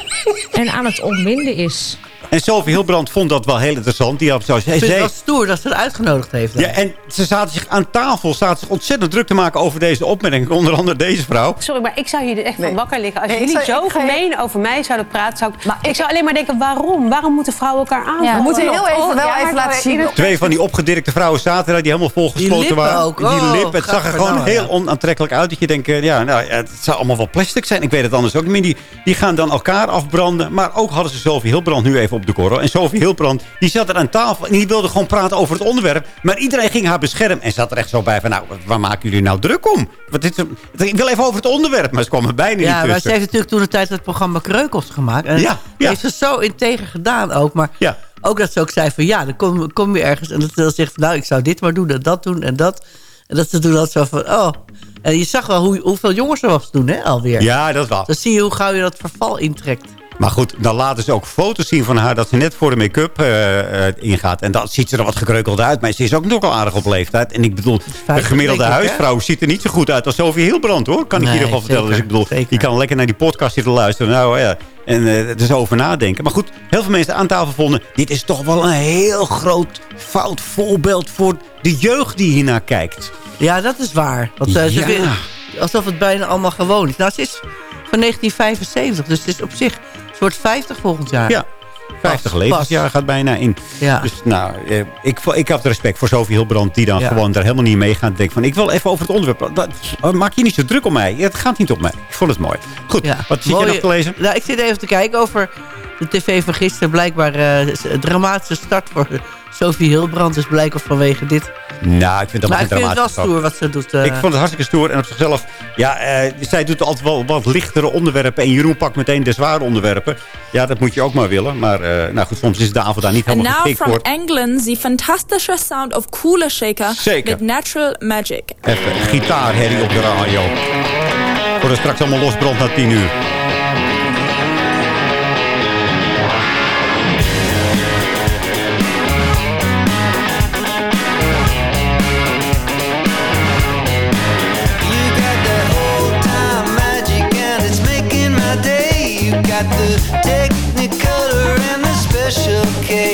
en aan het ontbinden is. En Sophie Hilbrand vond dat wel heel interessant. Die had zo, ik vind het wel stoer dat ze het uitgenodigd heeft. Dan. Ja, en ze zaten zich aan tafel zaten zich ontzettend druk te maken over deze opmerking. Onder andere deze vrouw. Sorry, maar ik zou hier echt van wakker liggen. Als nee, jullie zo gemeen over mij zouden praten, zou ik... Maar ik zou alleen maar denken, waarom? Waarom moeten vrouwen elkaar aanvallen? Ja, we moeten heel even, wel even laten zien. Twee van die opgedirkte vrouwen zaten daar die helemaal volgesloten waren. Ook. Oh, die lippen, het zag er gewoon heel ja. onaantrekkelijk uit. Dat je denkt, ja, nou, het zou allemaal wel plastic zijn. Ik weet het anders ook niet meer. Die, die gaan dan elkaar afbranden. Maar ook hadden ze Sophie Hilbrand nu even op de korrel. En Sophie Hilbrand, die zat er aan tafel en die wilde gewoon praten over het onderwerp. Maar iedereen ging haar beschermen en zat er echt zo bij van, nou, waar maken jullie nou druk om? Wat is, ik wil even over het onderwerp, maar ze kwam er bijna ja, niet tussen. maar ze heeft natuurlijk toen de tijd het programma Kreukels gemaakt. En ja, ja. heeft ze zo integer gedaan ook, maar... Ja. Ook dat ze ook zei van ja, dan kom, kom je ergens en dat ze zegt nou ik zou dit maar doen en dat doen en dat. En dat ze toen dat zo van oh. En je zag wel hoe, hoeveel jongens er was toen hè, alweer. Ja, dat was. Dan zie je hoe gauw je dat verval intrekt. Maar goed, dan laten ze ook foto's zien van haar... dat ze net voor de make-up uh, uh, ingaat. En dan ziet ze er wat gekreukeld uit. Maar ze is ook nog wel aardig op leeftijd. En ik bedoel, de gemiddelde huisvrouw hè? ziet er niet zo goed uit... als Sophie Hilbrand, hoor. Kan ik in ieder geval vertellen. Dus ik bedoel, zeker. je kan lekker naar die podcast zitten luisteren. Nou ja, en uh, er dus over nadenken. Maar goed, heel veel mensen aan tafel vonden... dit is toch wel een heel groot fout voorbeeld... voor de jeugd die hiernaar kijkt. Ja, dat is waar. Want, ja. vindt, alsof het bijna allemaal gewoon is. Nou, ze is van 1975, dus het is op zich... Wordt 50 volgend jaar. Ja, 50 pas, levensjaar pas. gaat bijna in. Ja. Dus nou, eh, ik, ik heb respect voor Sophie Hilbrand... die dan ja. gewoon daar helemaal niet mee gaat. Denk van, ik wil even over het onderwerp. Dat, maak je niet zo druk om mij. Het gaat niet op mij. Ik vond het mooi. Goed, ja. wat zit je nog te lezen? Nou, ik zit even te kijken over de tv van gisteren. Blijkbaar uh, dramatische start voor Sophie Hilbrand. Dus blijkbaar vanwege dit... Nou, ik vind dat maar ik vind het wel stoer wat ze doet. Uh... Ik vond het hartstikke stoer. En op zichzelf, ja, uh, zij doet altijd wel wat lichtere onderwerpen. En Jeroen pakt meteen de zware onderwerpen. Ja, dat moet je ook maar willen. Maar uh, nou goed, soms is de avond daar niet helemaal geschikt voor. And now from England, the fantastische sound of Cooler Shaker Zeker. met Natural Magic. Even gitaarherrie op de radio. Voor het straks allemaal losbrand na 10 uur. Got the Technicolor and the Special K.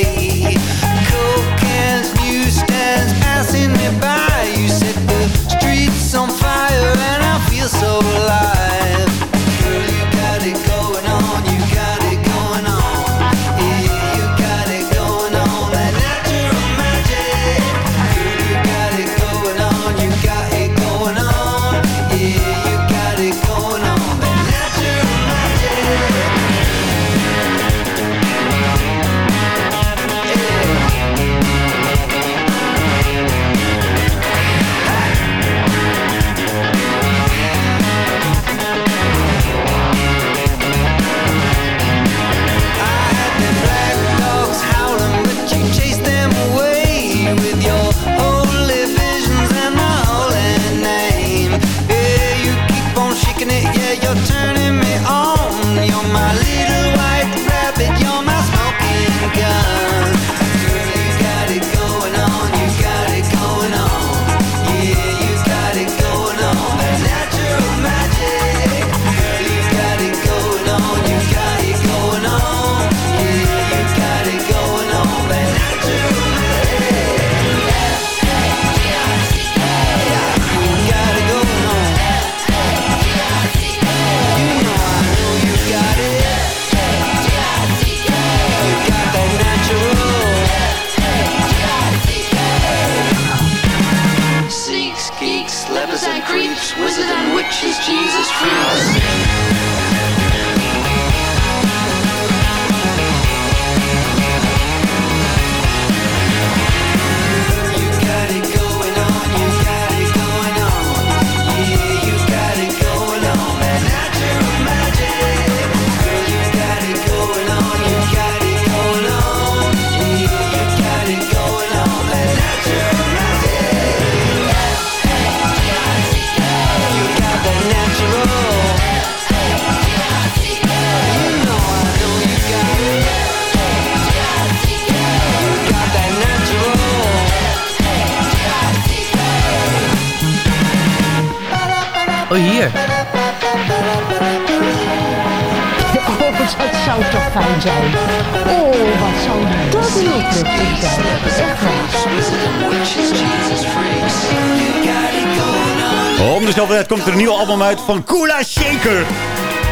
van Kula Shaker.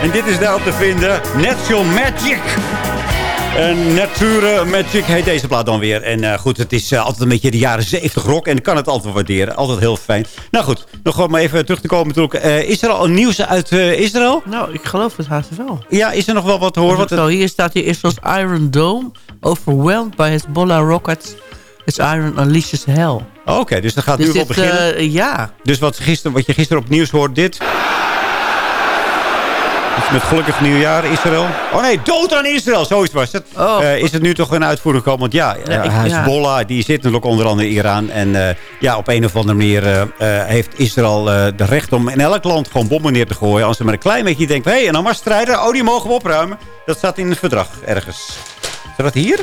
En dit is daarop te vinden. Natural Magic. En Nature Magic heet deze plaat dan weer. En eh, goed, het is eh, altijd een beetje de jaren 70 rock. En ik kan het altijd waarderen. Altijd heel fijn. Nou goed, nog gewoon maar even terug te komen. Natuurlijk. Eh, is er al nieuws uit Israël? Nou, ik geloof het haast wel. Ja, is er nog wel wat te horen? Wat Zo, hier staat hier Israel's Iron Dome. Overwhelmed by Hezbollah rockets. Its iron unleashes hell. Oké, dus dan gaat Dus nu wel beginnen. eh, ja. Dus wat, gister, wat je gisteren op het nieuws hoort, dit. Dus met gelukkig nieuwjaar Israël. Oh nee, dood aan Israël, zoiets was het. Eh, is het nu toch een uitvoering gekomen? Want ja, eh, Hezbollah, die zit natuurlijk onder andere in Iran. En ja, op een of andere manier heeft Israël de recht om in elk land gewoon bommen neer te gooien. Als ze maar een klein beetje denken, hé, hey, en dan maar strijden. Oh, die mogen we opruimen. Dat staat in het verdrag ergens. Staat dat hier?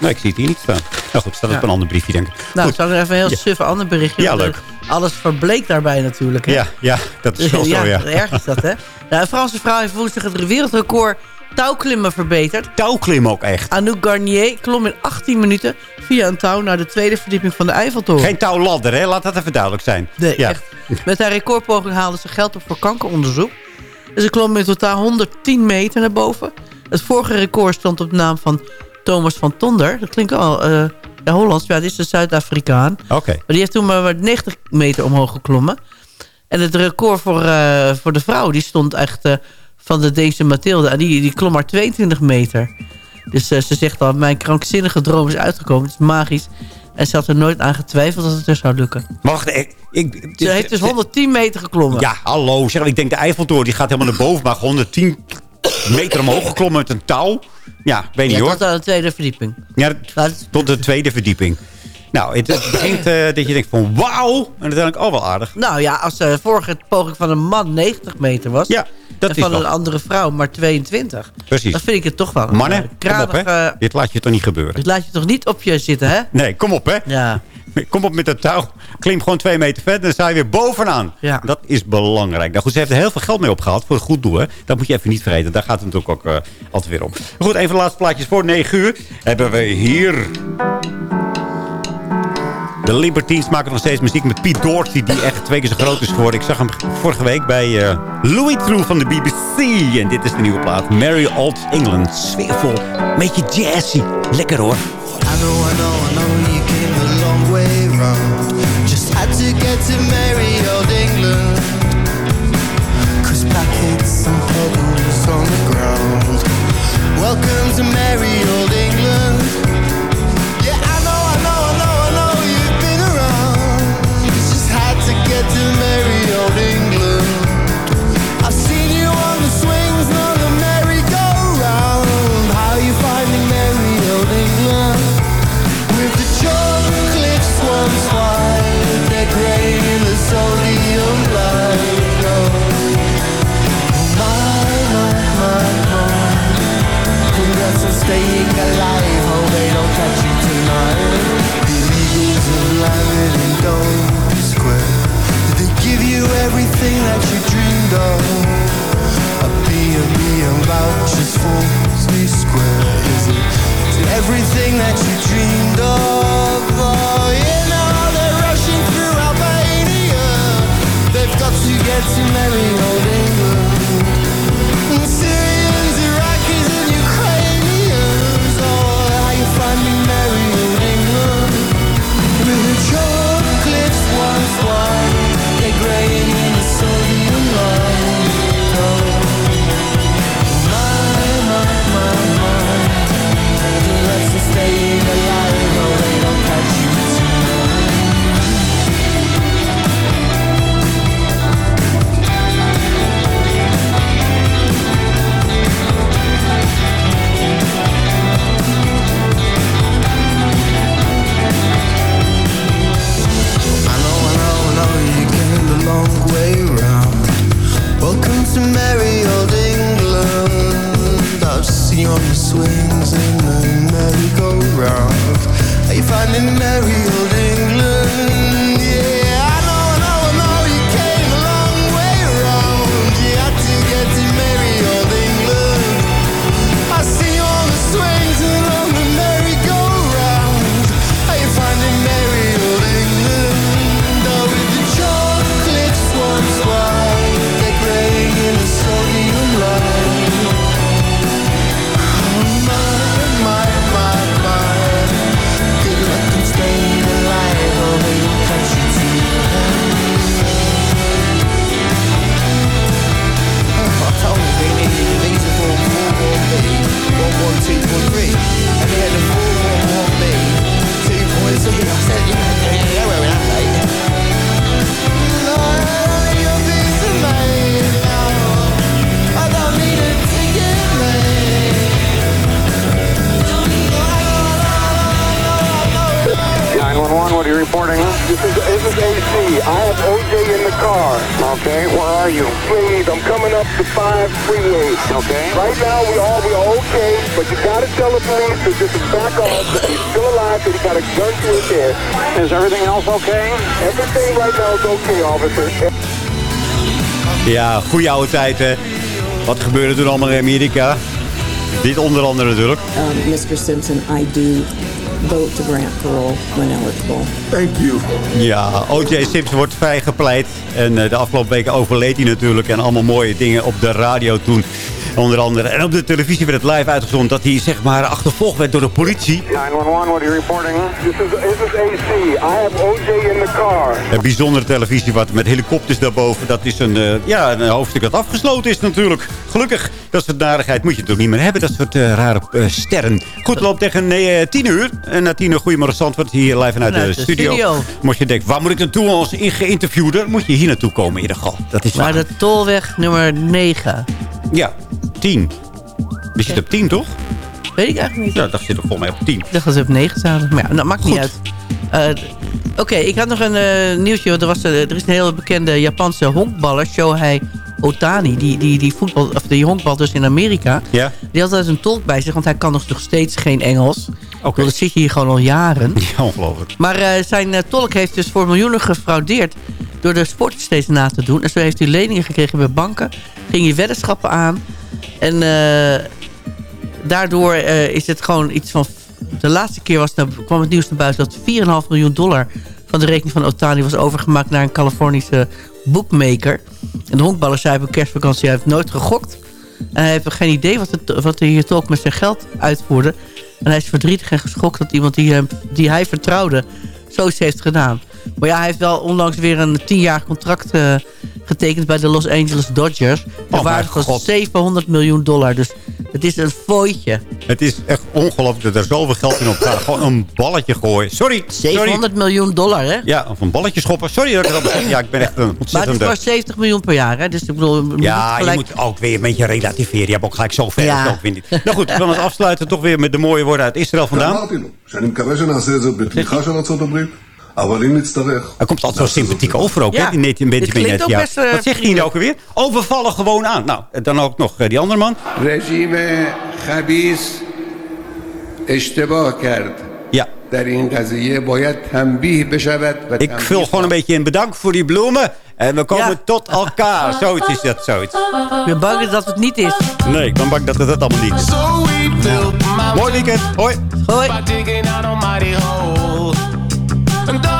Nee, ik zie het hier niet staan. Nou goed, staat Ja. op een ander briefje, denk ik. Nou, Goed. ik zal er even een heel Ja. suf ander berichtje. Ja, leuk. Alles verbleek daarbij natuurlijk. Hè? Ja, ja, dat is wel zo, ja. erg is dat, hè? Nou, een Franse vrouw heeft woensdag het wereldrecord touwklimmen verbeterd. Touwklimmen ook echt? Anouk Garnier klom in 18 minuten via een touw naar de tweede verdieping van de Eiffeltoren. Geen touwladder, hè? Laat dat even duidelijk zijn. Nee, ja. echt. Met haar recordpoging haalde ze geld op voor kankeronderzoek. En ze klom in totaal 110 meter naar boven. Het vorige record stond op naam van Thomas van Tonder. Dat klinkt wel eh ja, Hollands. Ja, dit is een Zuid-Afrikaan. Oké. Maar die heeft toen maar 90 meter omhoog geklommen. En het record voor, eh, voor de vrouw, die stond echt eh, van de Deense Mathilde. En die, die klom maar 22 meter. Dus ze zegt al, mijn krankzinnige droom is uitgekomen. Het is magisch. En ze had er nooit aan getwijfeld dat het er zou lukken. Wacht, ik... ik Ze heeft dus 110 meter geklommen. Ja, hallo. Zeg, ik denk de Eiffeltoren die gaat helemaal naar boven. Maar 110 meter omhoog geklommen met een touw. Ja, weet niet Ja, hoor. tot aan de tweede verdieping. Ja, tot de tweede verdieping. Nou, het, begint eh, dat je denkt van wauw. En uiteindelijk, oh wel aardig. Nou ja, als de vorige poging van een man 90 meter was... Ja, dat en is van wel. een andere vrouw maar 22... Precies. dan vind ik het toch wel Mannen, eh, kom op kranig... hè. eh, Dit laat je toch niet gebeuren. dit laat je toch niet op je zitten, hè? Nee, kom op hè. Ja. Kom op met dat touw. Klim gewoon twee meter verder. Dan sta je weer bovenaan. Ja. Dat is belangrijk. Nou goed, ze heeft er heel veel geld mee opgehaald. Voor het goed doen. Hè. Dat moet je even niet vergeten. Daar gaat het natuurlijk ook eh, altijd weer om. Goed, even de laatste plaatjes voor 9 uur. Hebben we hier... De Libertines maken nog steeds muziek met Pete Doherty... die echt twee keer zo groot is geworden. Ik zag hem vorige week bij eh, Louis True van de BBC. En dit is de nieuwe plaat. Merry Old England. Sfeervol. Beetje jazzy. Lekker hoor. I know, I know, I know long. Just had to get to merry old England. Cause packets and pedals on the ground. Welcome to merry old everything that you dreamed of? A B&B and vouchers for Lee Square. Is it, it everything that you dreamed of? Oh, yeah, now they're rushing through Albania. They've got to get to merry old England. Ja, goede oude tijd, hè. Wat gebeurde toen allemaal in Amerika? Dit onder andere natuurlijk. Um, Mr. Simpson, I do vote to grant parole when eligible. Thank you. Ja, O.J. Simpson wordt vrijgepleit. En eh, de afgelopen weken overleed hij natuurlijk. En allemaal mooie dingen op de radio toen. Onder andere. En op de televisie werd het live uitgezonden dat hij zeg maar achtervolgd werd door de politie. 911, what are you reporting? This is, this is AC. I have OJ in the car. Een bijzondere televisie wat met helikopters daarboven. Dat is een, eh, ja, een hoofdstuk dat afgesloten is natuurlijk. Gelukkig. Dat soort narigheid moet je toch niet meer hebben. Dat soort eh, rare eh, sterren. Goed, loopt tegen nee, tien uur. En na tien uur, goedemorgen Zandvoort. Hier live vanuit Vanuit de, de studio. studio. Mocht je denken, waar moet ik naartoe als geïnterviewde? Dan moet je hier naartoe komen in ieder geval. Dat is Maar waar. de tolweg nummer 9. Ja, 10. We zitten op 10, toch? Weet ik eigenlijk niet. Ja, dat zit er volgens mij op 10. Ik dacht dat ze op 9 zaten. Maar ja, dat maakt niet uit. Eh, Oké, ik had nog een eh, nieuwtje. Er, was, eh, er is een heel bekende Japanse honkballer, Shohei Otani. Die, die, die, voetbal, of die honkbal dus in Amerika. Ja. Die had altijd een tolk bij zich, want hij kan nog steeds geen Engels. Oké. Dat zit je hier gewoon al jaren. Ja, ongelooflijk. Maar eh, zijn eh, tolk heeft dus voor miljoenen gefraudeerd... door de sport steeds na te doen. En zo heeft hij leningen gekregen bij banken. Ging hij weddenschappen aan. En eh, daardoor is het gewoon iets van... De laatste keer was, het- kwam het nieuws naar buiten... dat 4,5 miljoen dollar van de rekening van Otani was overgemaakt... naar een Californische bookmaker. En de honkballer zei op een kerstvakantie... hij heeft nooit gegokt. En hij heeft geen idee wat de, wat de hier tolk met zijn geld uitvoerde. En hij is verdrietig en geschokt dat iemand die, hem, die hij vertrouwde... zoiets heeft gedaan. Maar ja, hij heeft wel onlangs weer een 10 jaar contract eh, getekend bij de Los Angeles Dodgers. Het waard gewoon 700 miljoen dollar. Dus het is een fooitje. Het is echt ongelooflijk dat er zoveel geld in opgaat. Gewoon een balletje gooien. Sorry. 700 miljoen dollar, hè? Ja, of een balletje schoppen. Sorry dat ik dat Ja, ik ben echt een ontzettend... Maar het is maar 70 miljoen per jaar, hè? Dus ik bedoel... Ja, je moet ook weer een beetje relativeren. Je hebt ook gelijk zoveel. Ja. Dat. Nou goed, we gaan het afsluiten toch weer met de mooie woorden uit Israël vandaan. Ja, לו שאני מקווה שנעשה את זה בתמיכה של ארצות הברית, אבל אם nitstarech. Hij komt altijd zo sympathiek over ook, Ja, hè? Die Nathan dit Benjamin. klinkt ook ja. best, eh, Wat zegt hij nou ook weer? Overvallen gewoon aan. Nou, en dan ook nog eh, die andere man. رژیم خبیس اشتباه کرد Ja. در این قضیه باید تنبیه بشود و Ik vul gewoon een beetje in bedankt voor die bloemen. En we komen tot elkaar. Zoiets is dat, zoiets. Ik ben bang dat het niet is. Nee, ik ben bang dat het dat allemaal niet is. Mooi weekend. Hoi. Hoi. And